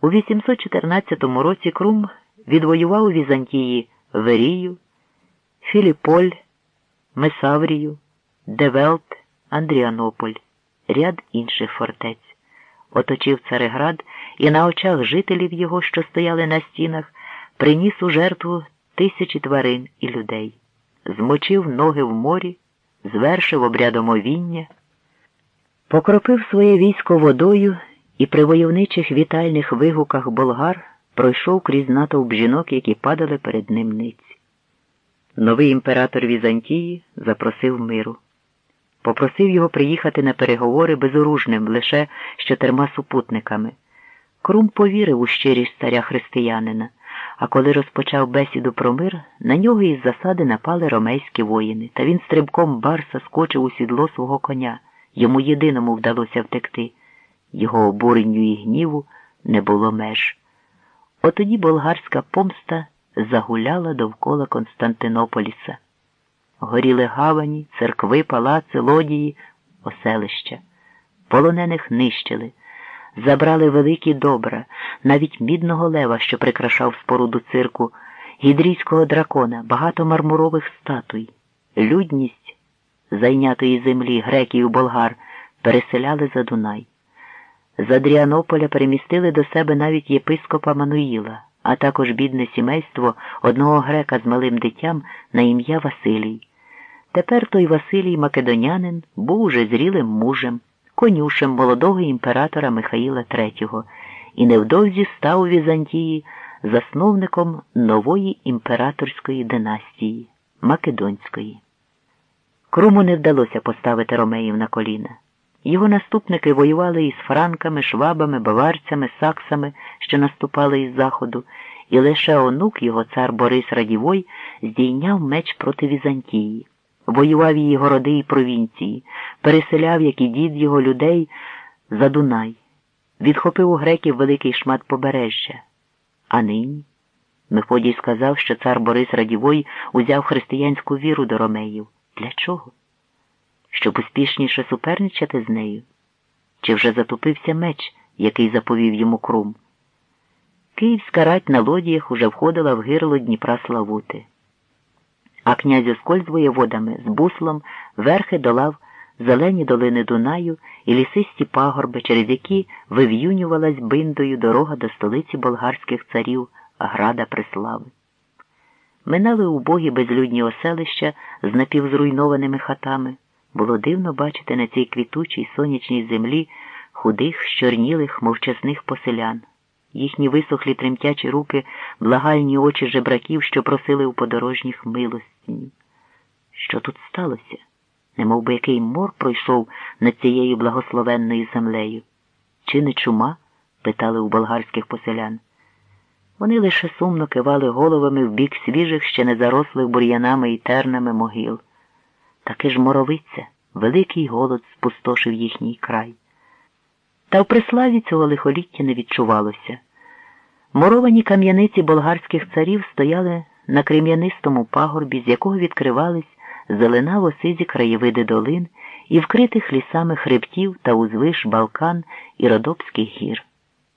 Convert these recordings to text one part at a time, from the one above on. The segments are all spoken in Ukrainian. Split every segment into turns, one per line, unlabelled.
У 814 році Крум відвоював у Візантії Верію, Філіполь, Месаврію, Девелт, Андріанополь, ряд інших фортець. Оточив Цареград і на очах жителів його, що стояли на стінах, приніс у жертву тисячі тварин і людей, змочив ноги в морі, звершив обрядомовіння, покропив своє військо водою і при войовничих вітальних вигуках болгар пройшов крізь натовп жінок, які падали перед ним ниць. Новий імператор Візантії запросив миру. Попросив його приїхати на переговори безоружним, лише з чотирма супутниками. Крум повірив у щирість царя християнина, а коли розпочав бесіду про мир, на нього із засади напали ромейські воїни, та він стрибком барса скочив у сідло свого коня. Йому єдиному вдалося втекти. Його обуренню і гніву не було меж. Отоді болгарська помста загуляла довкола Константинополіса. Горіли гавані, церкви, палаци, лодії, оселища. Полонених нищили, забрали великі добра, навіть мідного лева, що прикрашав споруду цирку, гідрійського дракона, багато мармурових статуй, людність зайнятої землі греків і болгар переселяли за Дунай. З Адріанополя перемістили до себе навіть єпископа Мануїла, а також бідне сімейство одного грека з малим дитям на ім'я Василій. Тепер той Василій Македонянин був уже зрілим мужем, конюшем молодого імператора Михаїла III і невдовзі став у Візантії засновником нової імператорської династії Македонської. Круму не вдалося поставити ромеїв на коліна. Його наступники воювали із франками, швабами, баварцями, саксами, що наступали із заходу, і лише онук його цар Борис Радівой здійняв меч проти Візантії, воював її городи і провінції, переселяв, як і дід його людей, за Дунай, відхопив у греків великий шмат побережжя. А нині Мефодій сказав, що цар Борис Радівой узяв християнську віру до ромеїв. Для чого? Щоб успішніше суперничати з нею? Чи вже затупився меч, який заповів йому крум? Київська рать на лодіях уже входила в гирло Дніпра Славути. А князь Осколь з воєводами, з буслом, верхи долав зелені долини Дунаю і лісисті пагорби, через які вив'юнювалась биндою дорога до столиці болгарських царів Града Преслави. Минали убогі безлюдні оселища з напівзруйнованими хатами. Було дивно бачити на цій квітучій сонячній землі худих, щорнілих, мовчасних поселян, їхні висохлі тремтячі руки, благальні очі жебраків, що просили у подорожніх милостінь. Що тут сталося? Немов би який мор пройшов над цією благословенною землею. Чи не чума? питали у болгарських поселян. Вони лише сумно кивали головами в бік свіжих, ще не зарослих бур'янами і тернами могил. Таки ж моровиця, великий голод спустошив їхній край. Та в приславі цього лихоліття не відчувалося. Моровані кам'яниці болгарських царів стояли на крем'янистому пагорбі, з якого відкривались зелена сизі краєвиди долин і вкритих лісами хребтів та узвиш Балкан і Родопських гір.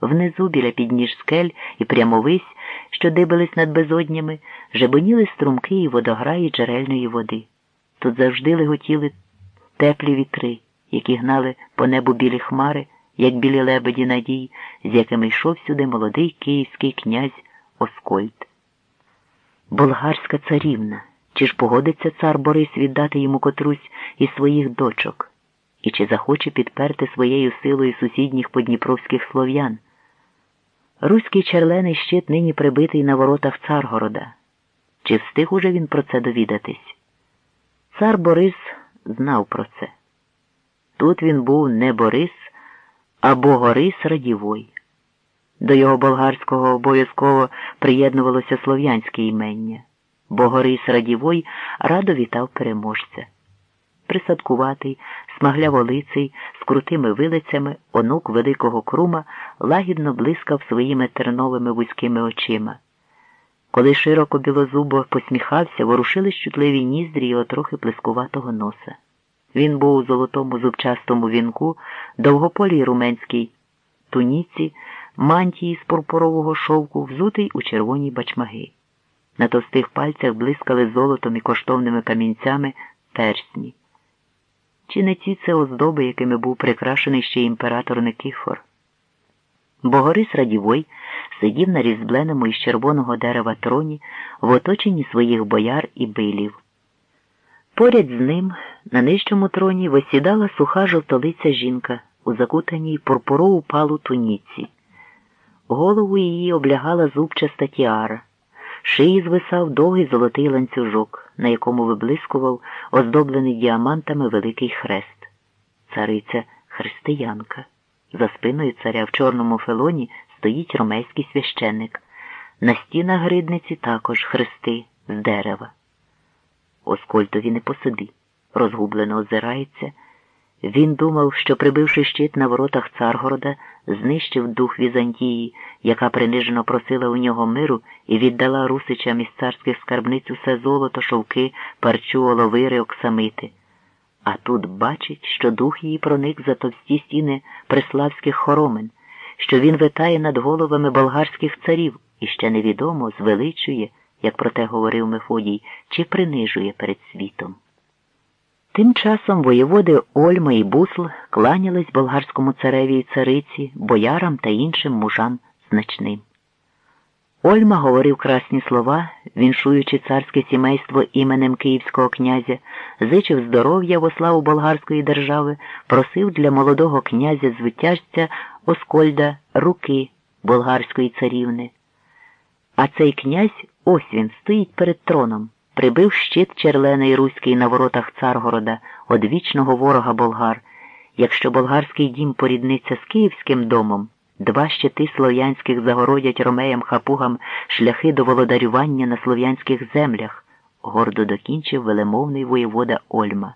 Внизу, біля підніж скель і прямовись, що дибились над безоднями, жебоніли струмки і водограї джерельної води. Тут завжди леготіли теплі вітри, які гнали по небу білі хмари, як білі лебеді надій, з якими йшов сюди молодий київський князь Оскольд. Болгарська царівна, чи ж погодиться цар Борис віддати йому котрусь із своїх дочок, і чи захоче підперти своєю силою сусідніх подніпровських слов'ян? Руський черлений щит нині прибитий на воротах Царгорода. Чи встиг уже він про це довідатись? Цар Борис знав про це. Тут він був не Борис, а Богорис Радівой. До його болгарського обов'язково приєднувалося слов'янське імення. Богорис Радівой радо вітав переможця. Присадкуватий, смагляволиций, з крутими вилицями онук великого крума лагідно блискав своїми терновими вузькими очима. Коли широко білозубо посміхався, ворушили чутливі ніздрі його трохи плескуватого носа. Він був у золотому зубчастому вінку, довгополій руменській туніці, мантії з пурпурового шовку, взутий у червоні бачмаги. На товстих пальцях блискали золотом і коштовними камінцями персні. Чи не ці це оздоби, якими був прикрашений ще імператор Никифор? Богорис Радівой сидів на різьбленому із червоного дерева троні в оточенні своїх бояр і билів. Поряд з ним на нижчому троні висідала суха жовтолиця жінка у закутаній пурпурову палу туніці. Голову її облягала зубчаста тіара, шиї звисав довгий золотий ланцюжок, на якому виблискував оздоблений діамантами великий хрест. Цариця християнка. За спиною царя в чорному фелоні стоїть ромейський священник. На стінах гридниці також хрести з дерева. Оскольтові не по розгублено озирається. Він думав, що, прибивши щит на воротах Царгорода, знищив дух Візантії, яка принижено просила у нього миру і віддала русичам із царських скарбниць усе золото, шовки, парчу, оловири, оксамити. А тут бачить, що дух її проник за товсті стіни преславських хоромен, що він витає над головами болгарських царів і ще невідомо звеличує, як про те говорив Мефодій, чи принижує перед світом. Тим часом воєводи Ольма і Бусл кланялись болгарському цареві і цариці, боярам та іншим мужам значним. Ольма говорив красні слова, віншуючи царське сімейство іменем київського князя, зичив здоров'я во славу болгарської держави, просив для молодого князя звитяжця Оскольда руки болгарської царівни. А цей князь ось він стоїть перед троном, прибив щит черлений руський на воротах Царгорода, одвічного ворога болгар. Якщо болгарський дім порідниться з київським домом, Два щити слов'янських загородять ромеям хапугам шляхи до володарювання на слов'янських землях, гордо докінчив велемовний воєвода Ольма.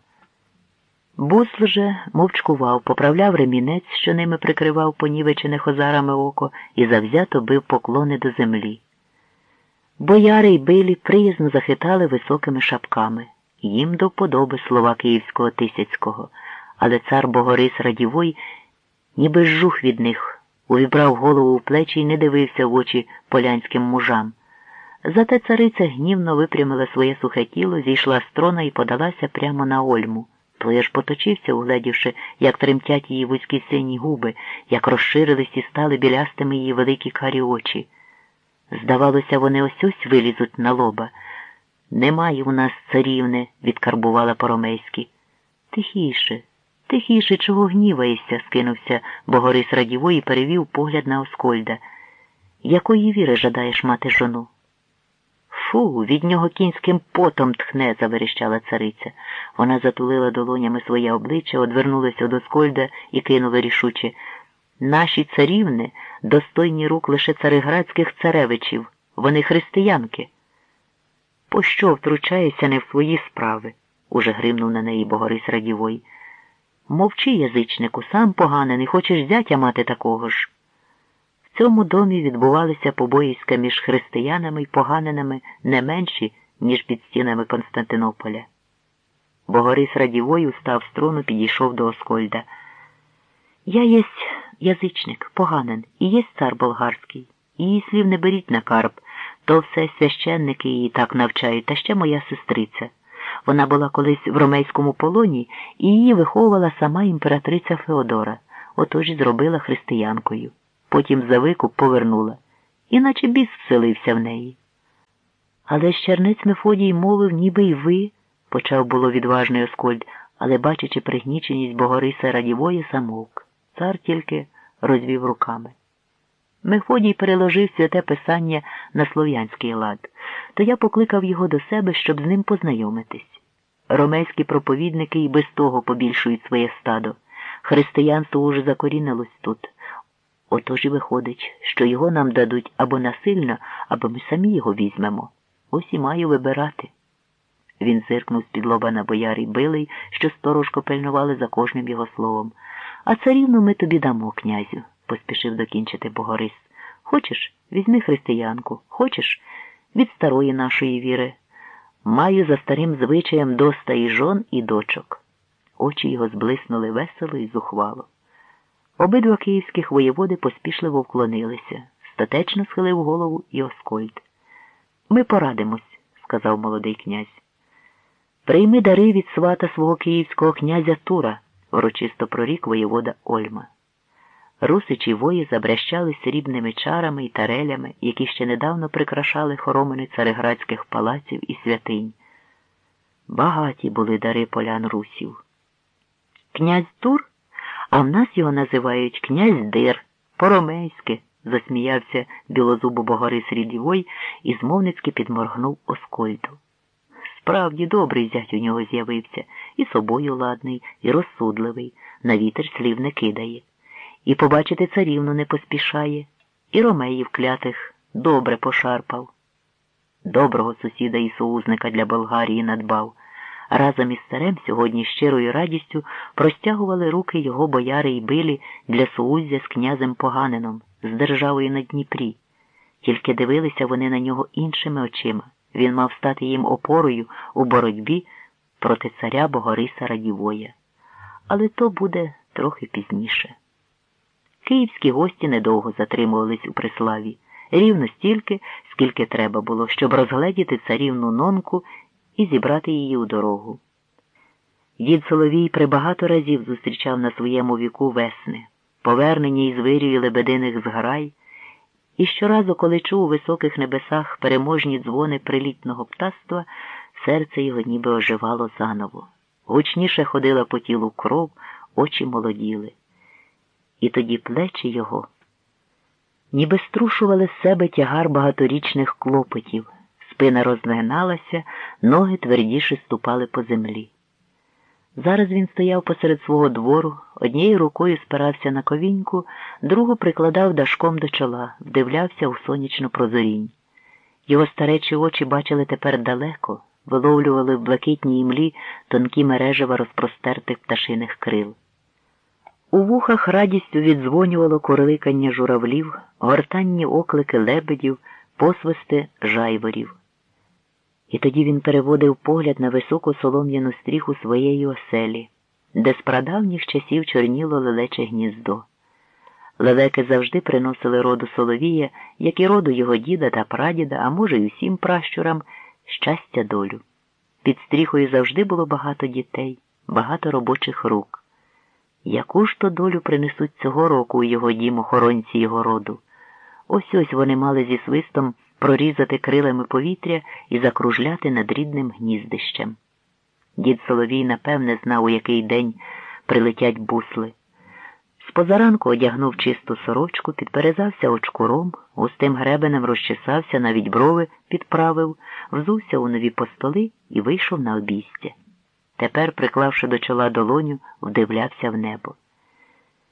Бусл же мовчкував, поправляв ремінець, що ними прикривав понівечене хозарами око, і завзято бив поклони до землі. Бояри й билі приязно захитали високими шапками. Їм до вподоби слова київського тисяцького, але цар Богорис Радівой ніби жух від них увібрав голову в плечі і не дивився в очі полянським мужам. Зате цариця гнівно випрямила своє сухе тіло, зійшла з трона і подалася прямо на Ольму. Той аж поточився, угледівши, як тремтять її вузькі сині губи, як розширились і стали білястими її великі карі очі. Здавалося, вони ось ось вилізуть на лоба. Немає у нас царівни, відкарбувала Поромейський. Тихіше, Тихіше, чого гніваєшся, скинувся Богорис Радіво і перевів погляд на Оскольда. Якої віри жадаєш мати жону? Фу, від нього кінським потом тхне, заверещала цариця. Вона затулила долонями своє обличчя, одвернулася до Оскольда і кинула рішуче. Наші царівни достойні рук лише цариградських царевичів, вони християнки. Пощо втручаєшся не в свої справи? уже гримнув на неї Богорис Радівой. Мовчи, язичнику, сам поганий, не хочеш зятя мати такого ж. В цьому домі відбувалися побоїська між християнами і поганинами не менші, ніж під стінами Константинополя. Богорис Радівою став з трону, підійшов до Оскольда. Я єсть язичник, поганин, і єсть цар болгарський. Її слів не беріть на карп, то все священники її так навчають, та ще моя сестриця. Вона була колись в ромейському полоні і її виховувала сама імператриця Феодора, отож і зробила християнкою. Потім за викуп повернула, іначе біс вселився в неї. Але ж чернець Мефодій мовив, ніби й ви, почав було відважний Оскольд, але, бачачи пригніченість Богориса Радівої, самовк. Цар тільки розвів руками. Мефодій переложив святе писання на слов'янський лад, то я покликав його до себе, щоб з ним познайомитись. Ромейські проповідники і без того побільшують своє стадо. Християнство уже закорінилось тут. Отож і виходить, що його нам дадуть або насильно, або ми самі його візьмемо. Ось і маю вибирати. Він зиркнув з-під лоба на боярі билий, що сторожко пильнували за кожним його словом. А царівну ми тобі дамо, князю поспішив докінчити Богорис. Хочеш, візьми християнку, хочеш від старої нашої віри. Маю за старим звичаєм доста і жон, і дочок. Очі його зблиснули весело і зухвало. Обидва київських воєводи поспішливо вклонилися. Статечно схилив голову і Оскольд. Ми порадимось, сказав молодий князь. Прийми дари від свата свого київського князя Тура, урочисто прорік воєвода Ольма. Русичі вої забрящали срібними чарами і тарелями, які ще недавно прикрашали хоромини цареградських палаців і святинь. Багаті були дари полян русів. Князь Тур, а в нас його називають князь Дир, Поромейське, засміявся білозубо Богорис Рідівой і змовницьки підморгнув Оскольду. Справді добрий зять у нього з'явився, і собою ладний, і розсудливий, на вітер слів не кидає, і побачити царівну не поспішає, і ромеїв клятих добре пошарпав. Доброго сусіда і союзника для Болгарії надбав. Разом із царем сьогодні щирою радістю простягували руки його бояри й билі для союзя з князем поганином, з державою на Дніпрі. Тільки дивилися вони на нього іншими очима. Він мав стати їм опорою у боротьбі проти царя Богориса Радівоя. Але то буде трохи пізніше. Київські гості недовго затримувались у приславі, рівно стільки, скільки треба було, щоб розгледіти царівну нонку і зібрати її у дорогу. Дід Соловій прибагато разів зустрічав на своєму віку весни, повернення із вирію лебединих зграй, і щоразу, коли чув у високих небесах переможні дзвони прилітного птаства, серце його ніби оживало заново. Гучніше ходила по тілу кров, очі молоділи. І тоді плечі його ніби струшували з себе тягар багаторічних клопотів, спина розгиналася, ноги твердіше ступали по землі. Зараз він стояв посеред свого двору, однією рукою спирався на ковіньку, другу прикладав дашком до чола, вдивлявся у сонячну прозорінь. Його старечі очі бачили тепер далеко, виловлювали в блакитній імлі тонкі мережева розпростертих пташиних крил. У вухах радістю віддзвонювало курликання журавлів, гортанні оклики лебедів, посвисти жайворів. І тоді він переводив погляд на високу солом'яну стріху своєї оселі, де з прадавніх часів чорніло лелече гніздо. Лелеки завжди приносили роду Соловія, як і роду його діда та прадіда, а може, й усім пращурам, щастя долю. Під стріхою завжди було багато дітей, багато робочих рук. Яку ж то долю принесуть цього року у його дім охоронці його роду? Ось ось вони мали зі свистом прорізати крилами повітря і закружляти над рідним гніздищем. Дід Соловій, напевне, знав, у який день прилетять бусли. З позаранку одягнув чисту сорочку, підперезався очкуром, густим гребенем розчесався, навіть брови підправив, взувся у нові постоли і вийшов на обійстя. Тепер, приклавши до чола долоню, вдивлявся в небо.